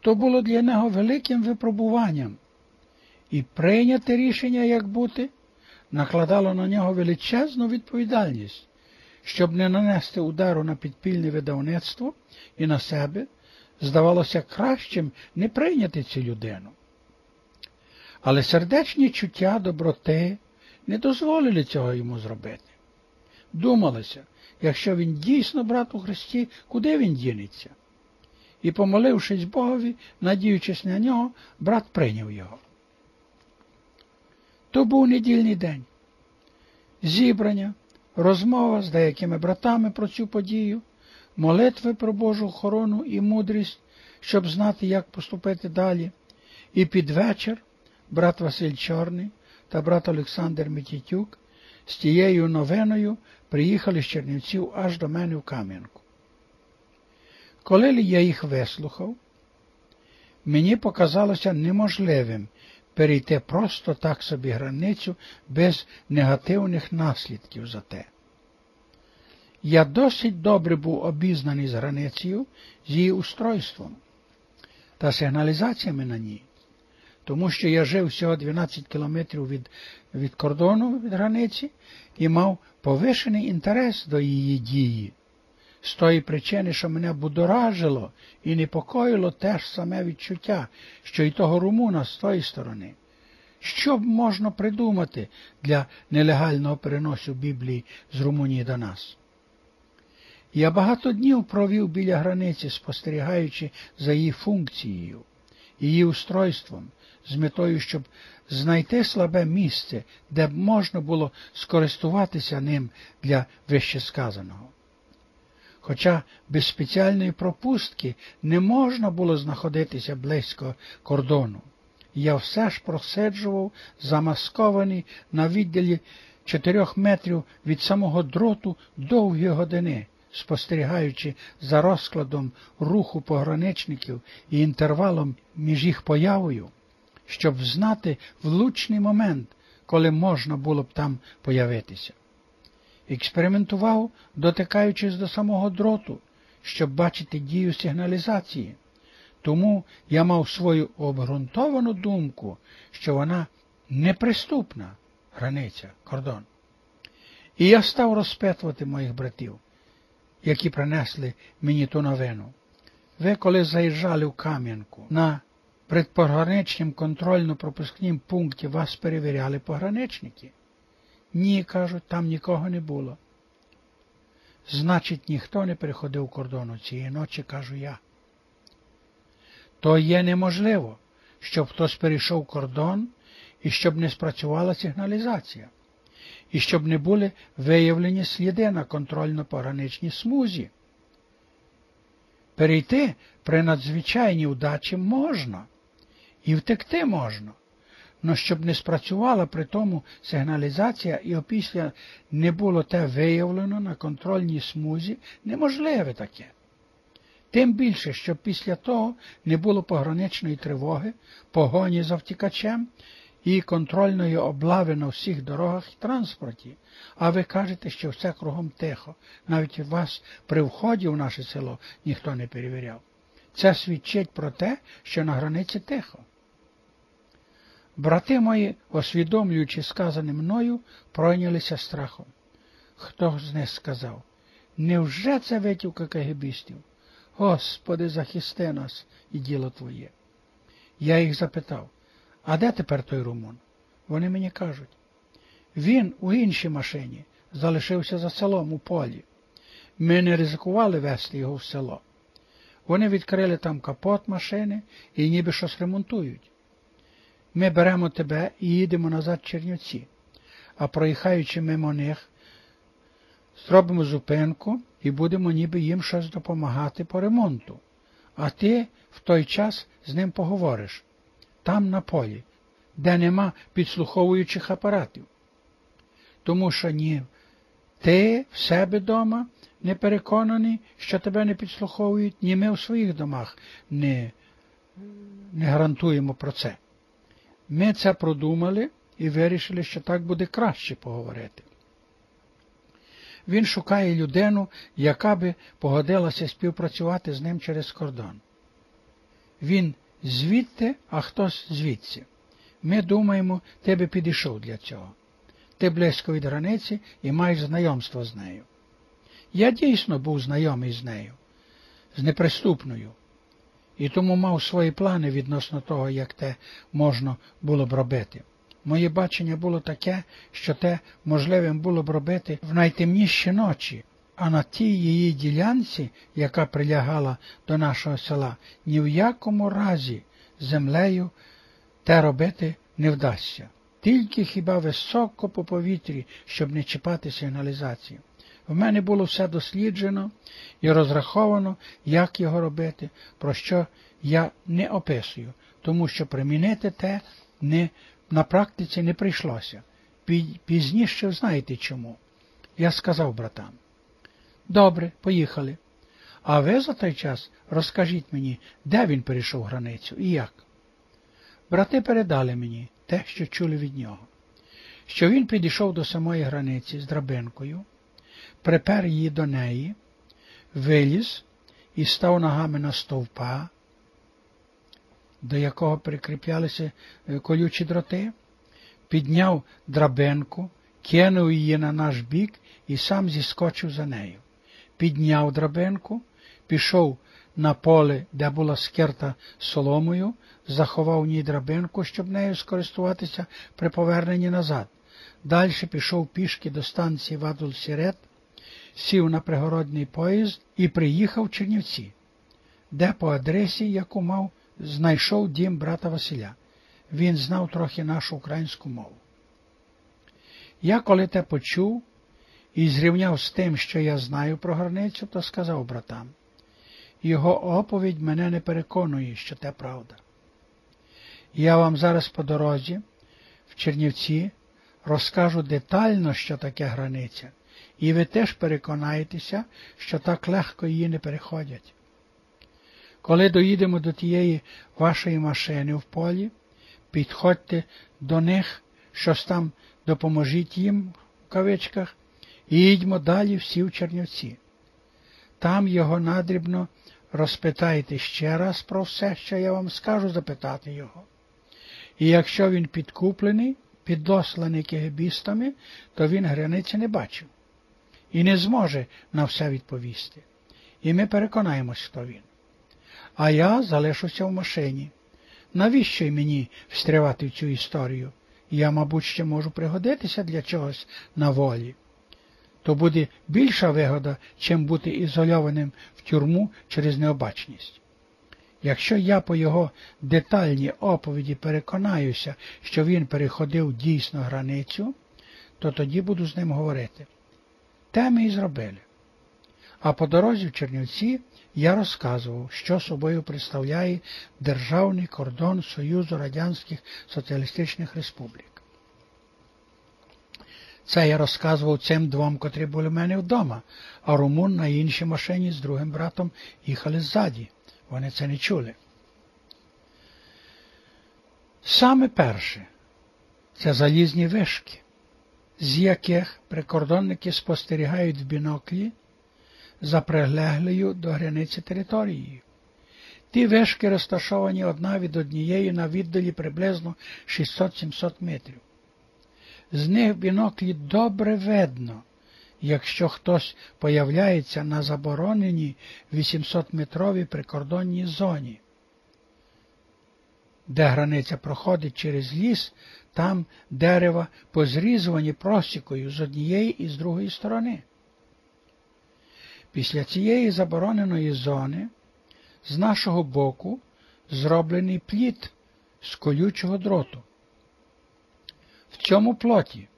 То було для нього великим випробуванням, і прийняте рішення, як бути, накладало на нього величезну відповідальність, щоб не нанести удару на підпільне видавництво і на себе, здавалося кращим не прийняти цю людину. Але сердечні чуття доброти не дозволили цього йому зробити. Думалося, якщо він дійсно брат у Христі, куди він дінеться? І, помолившись Богові, надіючись на нього, брат прийняв його. То був недільний день. Зібрання, розмова з деякими братами про цю подію, молитви про Божу охорону і мудрість, щоб знати, як поступити далі, і під вечір брат Василь Чорний та брат Олександр Мітітюк з тією новиною приїхали з Чернівців аж до мене в Кам'янку. Коли я їх вислухав, мені показалося неможливим перейти просто так собі границю без негативних наслідків за те. Я досить добре був обізнаний з границею, з її устройством та сигналізаціями на ній, тому що я жив всього 12 кілометрів від, від кордону від границі і мав повишений інтерес до її дії, з тої причини, що мене будоражило і непокоїло те ж саме відчуття, що й того румуна з тої сторони. Що б можна придумати для нелегального переносу Біблії з Румунії до нас? Я багато днів провів біля границі, спостерігаючи за її функцією, її устройством, з метою, щоб знайти слабе місце, де б можна було скористуватися ним для вищесказаного. Хоча без спеціальної пропустки не можна було знаходитися близько кордону, я все ж просиджував, замаскований на відділі чотирьох метрів від самого дроту довгі години, спостерігаючи за розкладом руху пограничників і інтервалом між їх появою, щоб знати влучний момент, коли можна було б там появитися. Експериментував, дотикаючись до самого дроту, щоб бачити дію сигналізації. Тому я мав свою обґрунтовану думку, що вона неприступна границя, кордон. І я став розпитувати моїх братів, які принесли мені ту новину. Ви, коли заїжджали в Кам'янку на предпограничнім контрольно-пропускнім пункті вас перевіряли пограничники? Ні, кажуть, там нікого не було. Значить, ніхто не переходив кордону цієї ночі, кажу я. То є неможливо, щоб хтось перейшов кордон і щоб не спрацювала сигналізація, і щоб не були виявлені сліди на контрольно-пограничній смузі. Перейти при надзвичайній удачі можна, і втекти можна, но щоб не спрацювала при тому сигналізація і опісля не було те виявлено на контрольній смузі, неможливе таке. Тим більше, що після того не було пограничної тривоги, погоні за втікачем і контрольної облави на всіх дорогах і транспорті. А ви кажете, що все кругом тихо. Навіть вас при вході в наше село ніхто не перевіряв. Це свідчить про те, що на границі тихо. Брати мої, освідомлюючи сказане мною, пройнялися страхом. Хто з них сказав? Невже це витівка кагебістів? Господи, захисти нас і діло Твоє. Я їх запитав, а де тепер той румун? Вони мені кажуть, він у іншій машині залишився за селом у полі. Ми не ризикували вести його в село. Вони відкрили там капот машини і ніби щось ремонтують. Ми беремо тебе і їдемо назад Чернівці, а проїхаючи мимо них, зробимо зупинку і будемо ніби їм щось допомагати по ремонту. А ти в той час з ним поговориш там на полі, де нема підслуховуючих апаратів. Тому що ні ти в себе вдома не переконаний, що тебе не підслуховують, ні ми в своїх домах не, не гарантуємо про це. Ми це продумали і вирішили, що так буде краще поговорити. Він шукає людину, яка би погодилася співпрацювати з ним через кордон. він звідти, а хтось звідси. Ми думаємо, ти би підійшов для цього. Ти близько від границі і маєш знайомство з нею. Я дійсно був знайомий з нею, з неприступною, і тому мав свої плани відносно того, як те можна було б робити. Моє бачення було таке, що те можливим було б робити в найтемніші ночі, а на тій її ділянці, яка прилягала до нашого села, ні в якому разі землею те робити не вдасться. Тільки хіба високо по повітрі, щоб не чіпати сигналізації. В мене було все досліджено і розраховано, як його робити, про що я не описую, тому що примінити те не, на практиці не прийшлося. Пізніше знаєте чому. Я сказав братам. Добре, поїхали. А ви за той час розкажіть мені, де він перейшов границю і як. Брати передали мені те, що чули від нього, що він підійшов до самої границі з драбинкою, припер її до неї, виліз і став ногами на стовпа, до якого прикріплялися колючі дроти, підняв драбинку, кинув її на наш бік і сам зіскочив за нею. Підняв драбинку, пішов на поле, де була скерта соломою, заховав в ній драбинку, щоб нею скористуватися при поверненні назад. Далі пішов пішки до станції Вадул Сірет, сів на пригородний поїзд і приїхав в Чернівці, де по адресі, яку мав, знайшов дім брата Василя. Він знав трохи нашу українську мову. Я, коли те почув і зрівняв з тим, що я знаю про границю, то сказав братам, його оповідь мене не переконує, що те правда. Я вам зараз по дорозі, в Чернівці, розкажу детально, що таке границя, і ви теж переконаєтеся, що так легко її не переходять. Коли доїдемо до тієї вашої машини в полі, підходьте до них, щось там допоможіть їм в кавичках, і їдьмо далі всі в Чернівці. Там його надрібно розпитайте ще раз про все, що я вам скажу запитати його. І якщо він підкуплений, підосланий кегебістами, то він границі не бачив і не зможе на все відповісти. І ми переконаємось, хто він. А я залишуся в машині. Навіщо й мені встрявати в цю історію? Я, мабуть, ще можу пригодитися для чогось на волі. То буде більша вигода, чим бути ізольованим в тюрму через необачність. Якщо я по його детальній оповіді переконаюся, що він переходив дійсно границю, то тоді буду з ним говорити. Те ми і зробили. А по дорозі в Чернівці я розказував, що собою представляє державний кордон Союзу Радянських Соціалістичних Республік. Це я розказував цим двом, котрі були в мене вдома, а румун на іншій машині з другим братом їхали ззаді. Вони це не чули. Саме перше це залізні вишки, з яких прикордонники спостерігають в біноклі за прилеглою до границі територією. Ті вишки розташовані одна від однієї на віддалі приблизно 600-700 метрів. З них біноклі добре видно, якщо хтось появляється на забороненій 800-метровій прикордонній зоні, де границя проходить через ліс, там дерева позрізувані просікою з однієї і з другої сторони. Після цієї забороненої зони з нашого боку зроблений плід з колючого дроту. В цьому плоті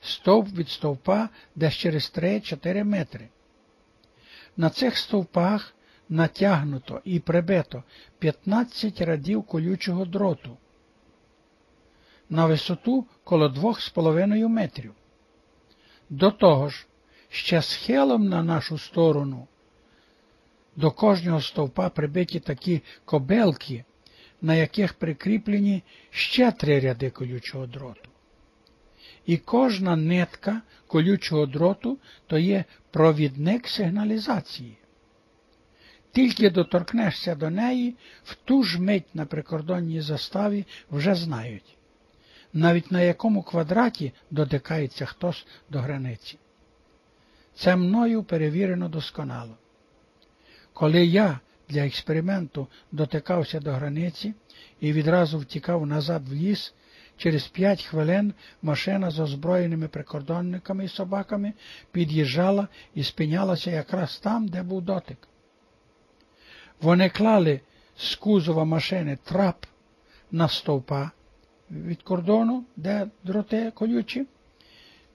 стовп від стовпа десь через 3-4 метри. На цих стовпах натягнуто і прибито 15 радів колючого дроту на висоту коло 2,5 метрів. До того ж, ще схилом на нашу сторону. До кожного стовпа прибиті такі кобелки, на яких прикріплені ще три ряди колючого дроту. І кожна нитка колючого дроту то є провідник сигналізації. Тільки доторкнешся до неї, в ту ж мить на прикордонній заставі вже знають, навіть на якому квадраті дотикається хтось до границі. Це мною перевірено досконало. Коли я для експерименту дотикався до границі і відразу втікав назад в ліс, через п'ять хвилин машина з озброєними прикордонниками і собаками під'їжджала і спинялася якраз там, де був дотик. Вони клали з кузова машини трап на стовпа від кордону, де дроти колючі,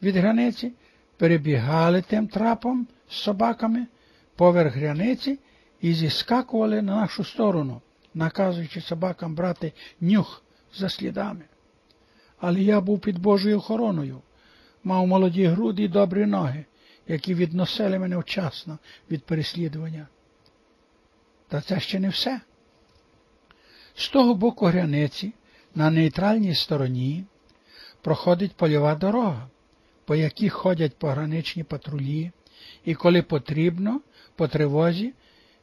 від границі, перебігали тим трапом з собаками поверх границі і зіскакували на нашу сторону, наказуючи собакам брати нюх за слідами. Але я був під Божою охороною, мав молоді груди і добрі ноги, які відносили мене вчасно від переслідування. Та це ще не все. З того боку границі, на нейтральній стороні, проходить польова дорога, по якій ходять пограничні патрулі, і коли потрібно, по тривозі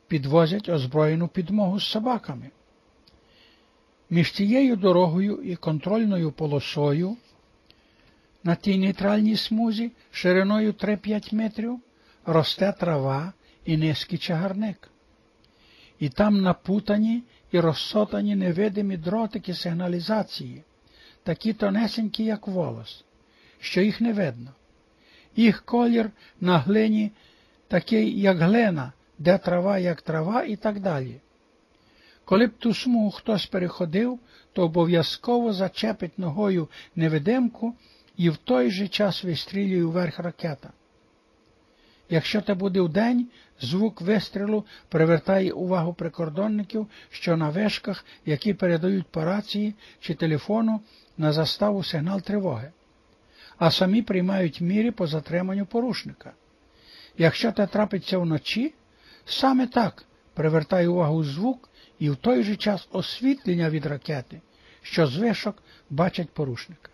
підвозять озброєну підмогу з собаками. Між цією дорогою і контрольною полосою на тій нейтральній смузі шириною 3-5 метрів росте трава і низький чагарник. І там напутані і розсотані невидимі дротики сигналізації, такі тонесенькі, як волос, що їх не видно. Їх колір на глині такий, як глина, де трава, як трава, і так далі. Коли б ту смугу хтось переходив, то обов'язково зачепить ногою невидимку і в той же час вистрілює вверх ракета. Якщо це буде вдень, звук вистрілу привертає увагу прикордонників, що на вишках, які передають по рації чи телефону на заставу сигнал тривоги, а самі приймають міри по затриманню порушника. Якщо це трапиться вночі, саме так привертає увагу звук і в той же час освітлення від ракети, що з вишок бачать порушника.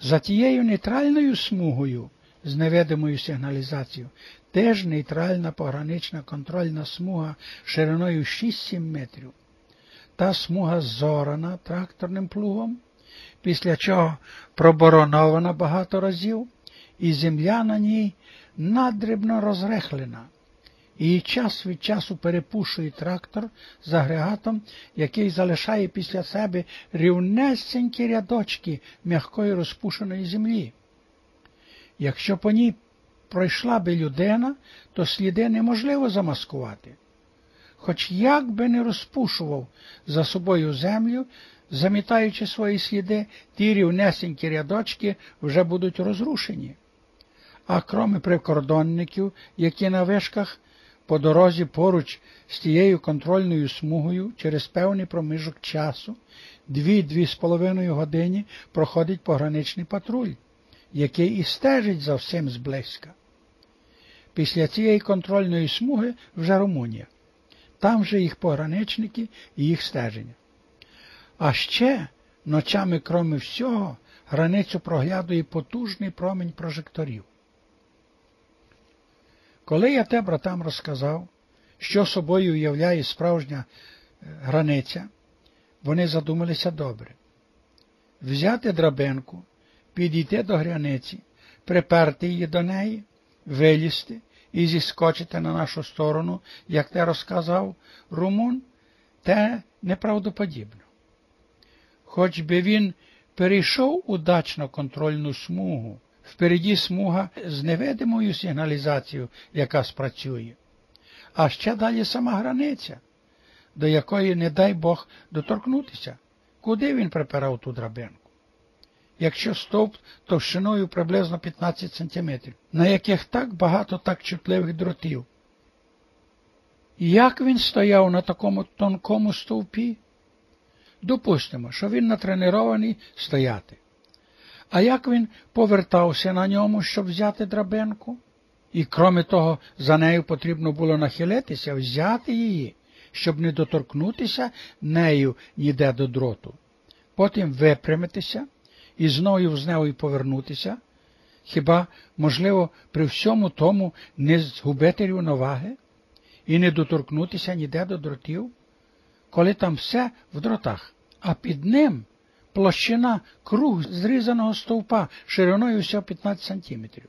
За тією нейтральною смугою з невидимою сигналізацією теж нейтральна погранична контрольна смуга шириною 6-7 метрів. Та смуга зорана тракторним плугом, після чого проборонована багато разів, і земля на ній надрібно розрехлена. І час від часу перепушує трактор з агрегатом, який залишає після себе рівнесенькі рядочки м'якої розпушеної землі. Якщо по ній пройшла би людина, то сліди неможливо замаскувати. Хоч як би не розпушував за собою землю, замітаючи свої сліди, ті рівнесенькі рядочки вже будуть розрушені. А кроме прикордонників, які на вишках по дорозі поруч з тією контрольною смугою через певний проміжок часу, дві-дві з половиною години проходить пограничний патруль, який і стежить за всім зблизька. Після цієї контрольної смуги вже Румунія. Там же їх пограничники і їх стеження. А ще ночами, кроме всього, границю проглядує потужний промінь прожекторів. Коли я те братам розказав, що собою уявляє справжня е, границя, вони задумалися добре. Взяти драбинку, підійти до границі, приперти її до неї, вилізти і зіскочити на нашу сторону, як те розказав Румун, те неправдоподібно. Хоч би він перейшов удачно контрольну смугу, Впереді смуга з невидимою сигналізацією, яка спрацює, а ще далі сама границя, до якої, не дай Бог, доторкнутися, куди він припирав ту драбинку. Якщо стовп товщиною приблизно 15 сантиметрів, на яких так багато так чутливих дротів. Як він стояв на такому тонкому стовпі? Допустимо, що він натренований стояти. А як він повертався на ньому, щоб взяти драбинку? І кроме того, за нею потрібно було нахилитися, взяти її, щоб не доторкнутися нею ніде до дроту, потім випрямитися і знову з нею повернутися. Хіба, можливо, при всьому тому не згубити рівноваги? і не доторкнутися ніде до дротів, коли там все в дротах, а під ним площина круг зрізаного стовпа шириною всього 15 сантиметрів.